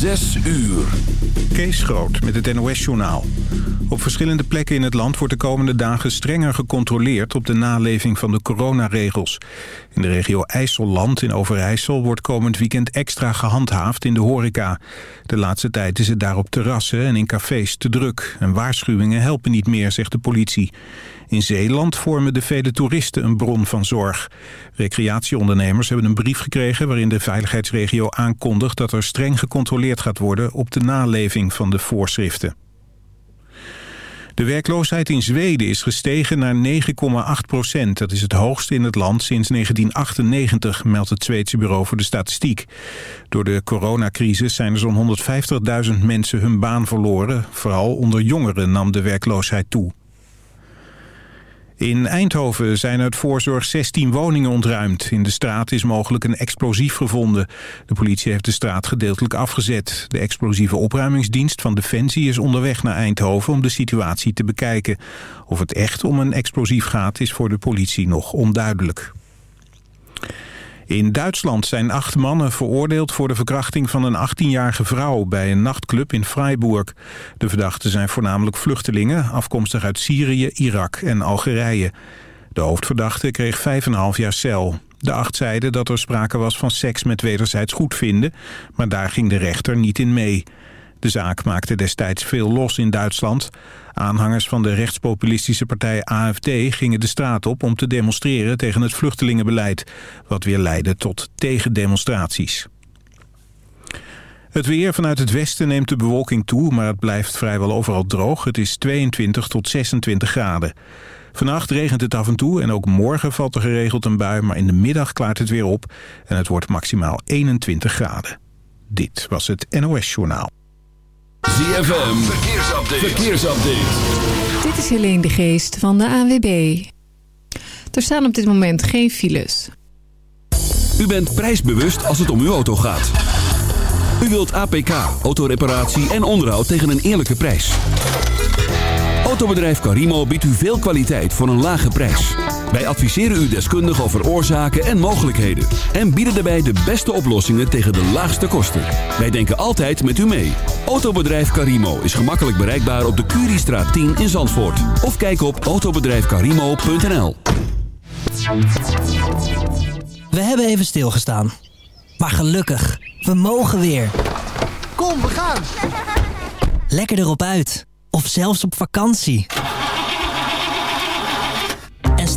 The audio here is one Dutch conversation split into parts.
Zes uur. Kees Groot met het NOS-journaal. Op verschillende plekken in het land wordt de komende dagen strenger gecontroleerd op de naleving van de coronaregels. In de regio IJsselland in Overijssel wordt komend weekend extra gehandhaafd in de horeca. De laatste tijd is het daar op terrassen en in cafés te druk. En waarschuwingen helpen niet meer, zegt de politie. In Zeeland vormen de vele toeristen een bron van zorg. Recreatieondernemers hebben een brief gekregen waarin de veiligheidsregio aankondigt dat er streng gecontroleerd gaat worden op de naleving van de voorschriften. De werkloosheid in Zweden is gestegen naar 9,8 procent. Dat is het hoogste in het land sinds 1998, meldt het Zweedse Bureau voor de Statistiek. Door de coronacrisis zijn er zo'n 150.000 mensen hun baan verloren. Vooral onder jongeren nam de werkloosheid toe. In Eindhoven zijn uit voorzorg 16 woningen ontruimd. In de straat is mogelijk een explosief gevonden. De politie heeft de straat gedeeltelijk afgezet. De explosieve opruimingsdienst van Defensie is onderweg naar Eindhoven om de situatie te bekijken. Of het echt om een explosief gaat is voor de politie nog onduidelijk. In Duitsland zijn acht mannen veroordeeld voor de verkrachting van een 18-jarige vrouw bij een nachtclub in Freiburg. De verdachten zijn voornamelijk vluchtelingen, afkomstig uit Syrië, Irak en Algerije. De hoofdverdachte kreeg 5,5 jaar cel. De acht zeiden dat er sprake was van seks met wederzijds goedvinden, maar daar ging de rechter niet in mee. De zaak maakte destijds veel los in Duitsland. Aanhangers van de rechtspopulistische partij AFD gingen de straat op om te demonstreren tegen het vluchtelingenbeleid, wat weer leidde tot tegendemonstraties. Het weer vanuit het westen neemt de bewolking toe, maar het blijft vrijwel overal droog. Het is 22 tot 26 graden. Vannacht regent het af en toe en ook morgen valt er geregeld een bui, maar in de middag klaart het weer op en het wordt maximaal 21 graden. Dit was het NOS Journaal. ZFM, verkeersupdate. verkeersupdate. Dit is Helene de Geest van de AWB. Er staan op dit moment geen files. U bent prijsbewust als het om uw auto gaat. U wilt APK, autoreparatie en onderhoud tegen een eerlijke prijs. Autobedrijf Carimo biedt u veel kwaliteit voor een lage prijs. Wij adviseren u deskundig over oorzaken en mogelijkheden. En bieden daarbij de beste oplossingen tegen de laagste kosten. Wij denken altijd met u mee. Autobedrijf Carimo is gemakkelijk bereikbaar op de Curiestraat 10 in Zandvoort. Of kijk op autobedrijfcarimo.nl We hebben even stilgestaan. Maar gelukkig, we mogen weer. Kom, we gaan! Lekker erop uit. Of zelfs op vakantie.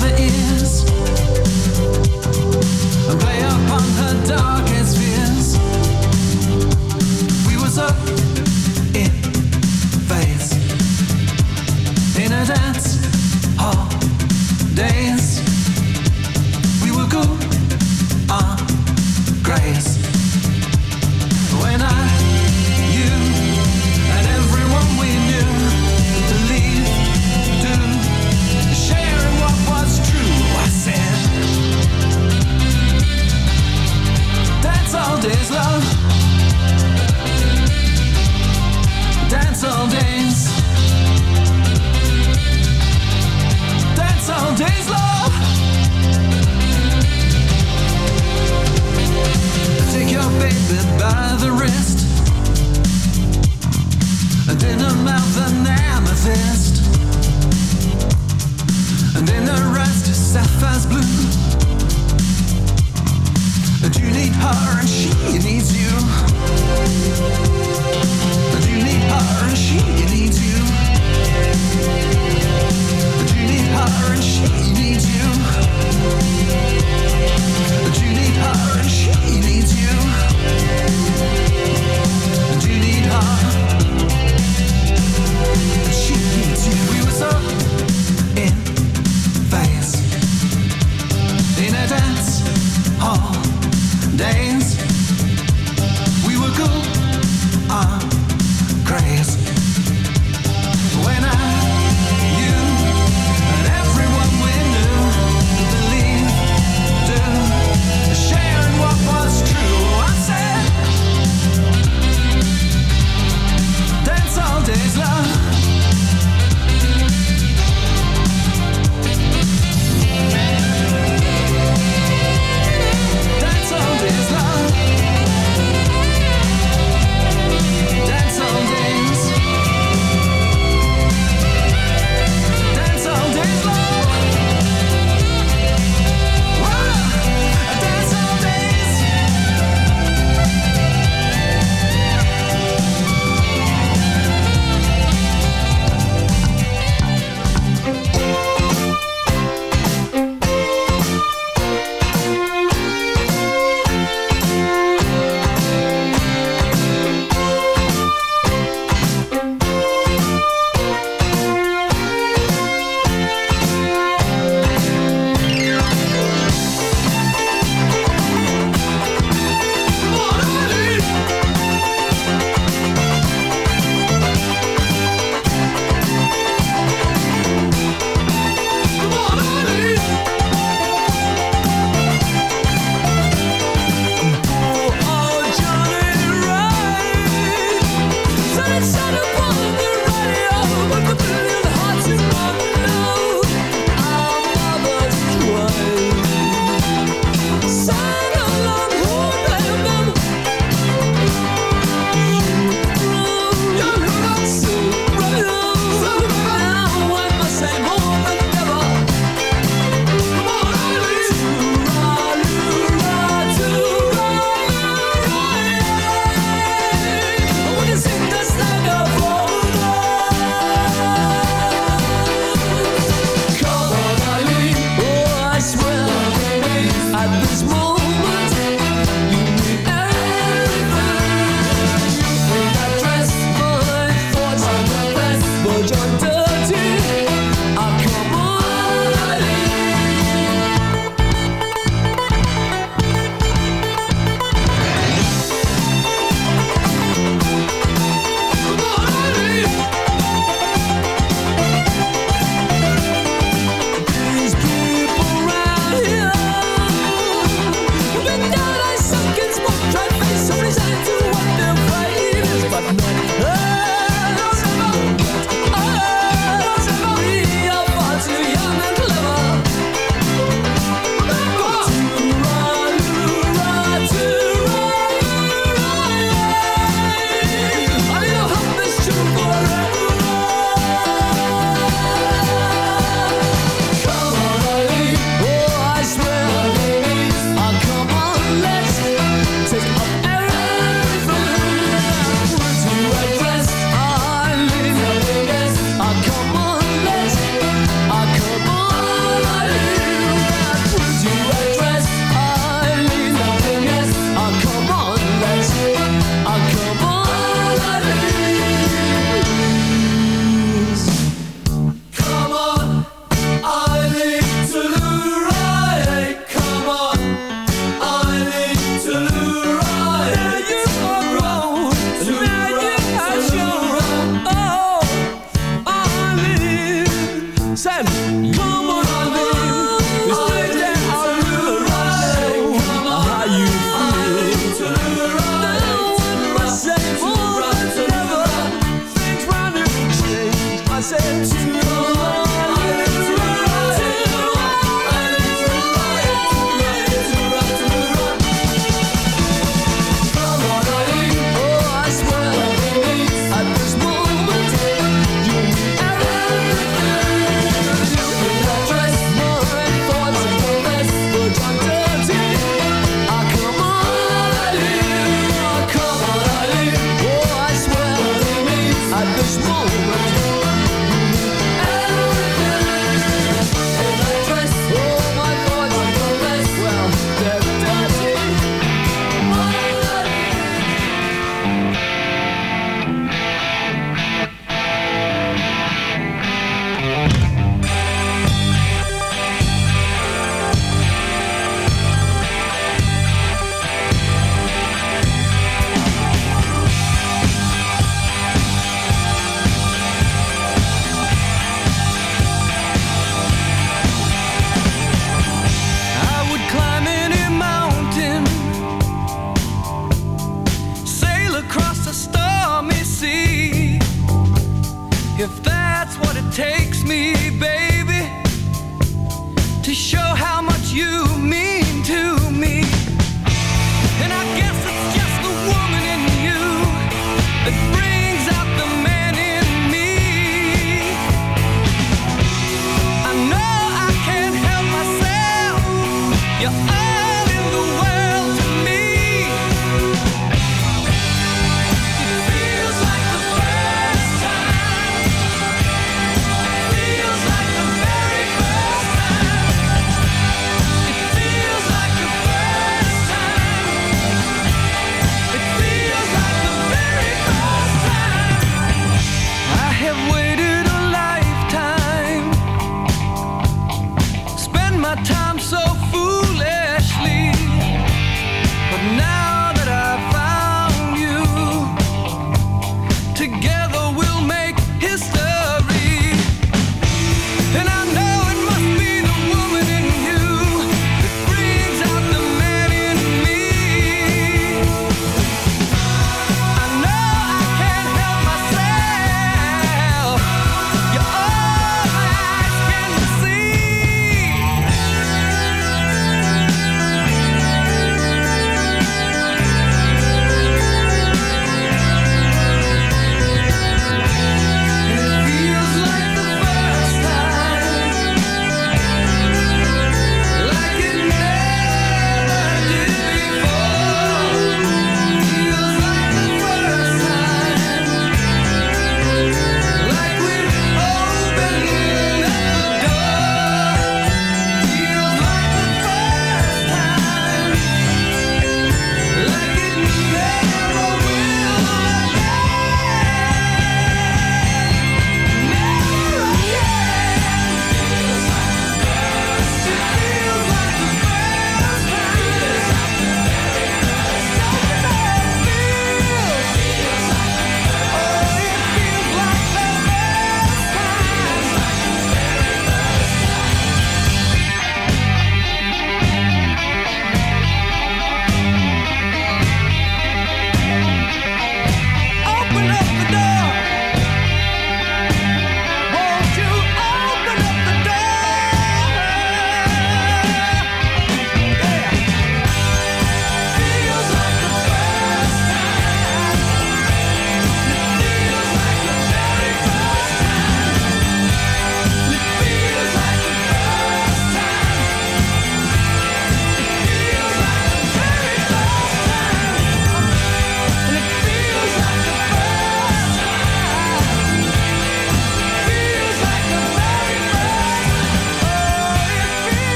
never is. sunrise to sapphire's blue. And you need her and she needs you. And you need her and she needs you. And you need her and she needs you. And you need her and she needs you.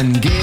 And give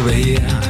slide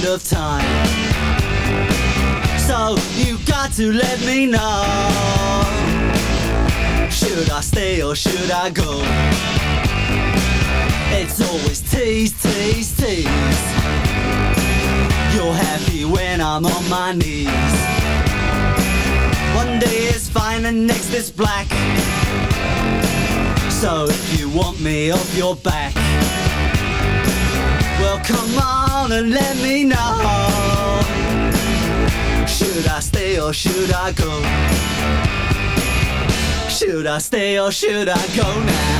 end of time. So you got to let me know. Should I stay or should I go? It's always tease, tease, tease. You're happy when I'm on my knees. One day is fine and next is black. So if you want me off your back Well come on on and let me know Should I stay or should I go? Should I stay or should I go now?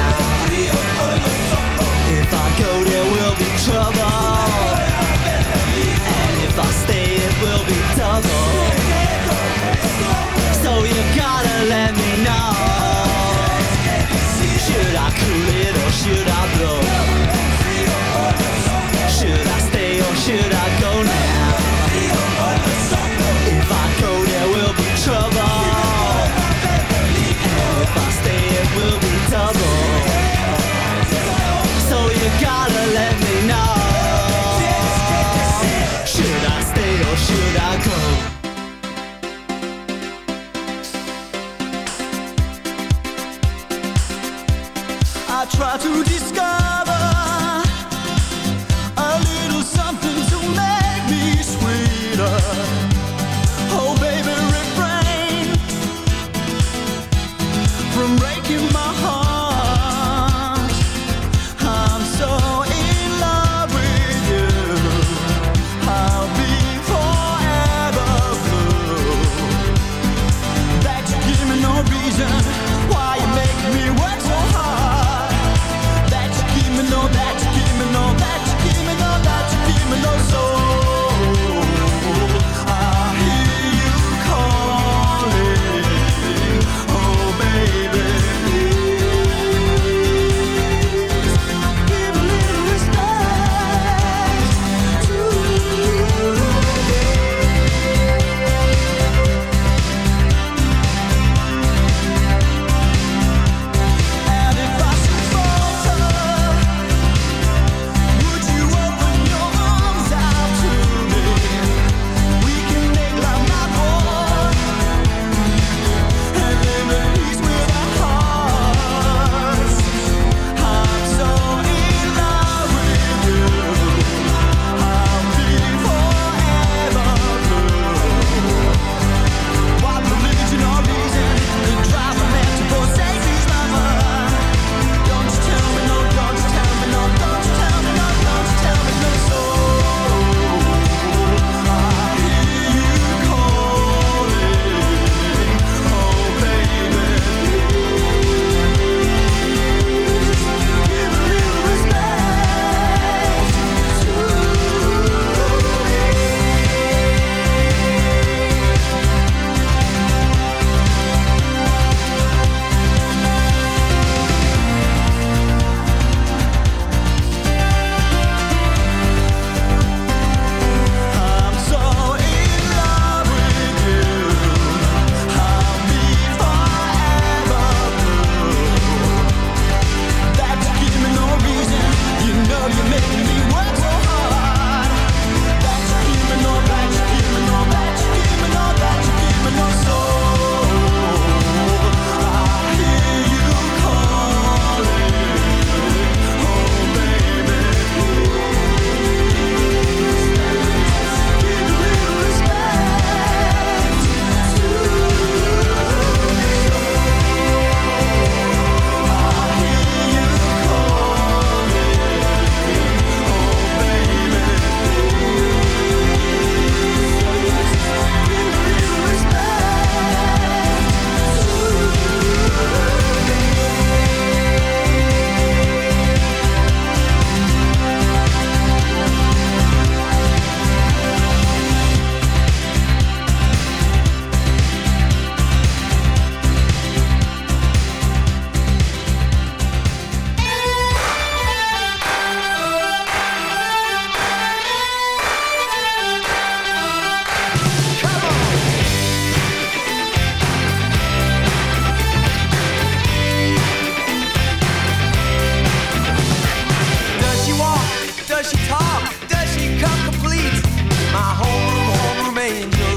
My homeroom, homeroom angel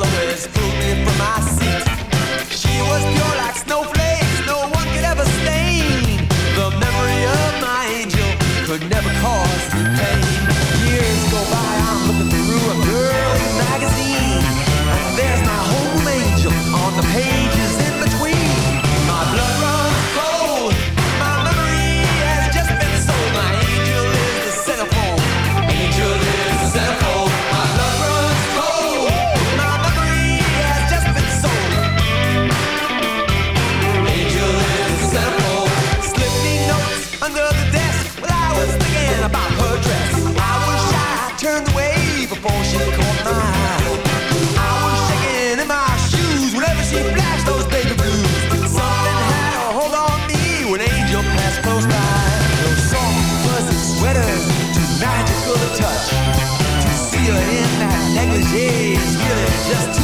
just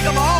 take them all.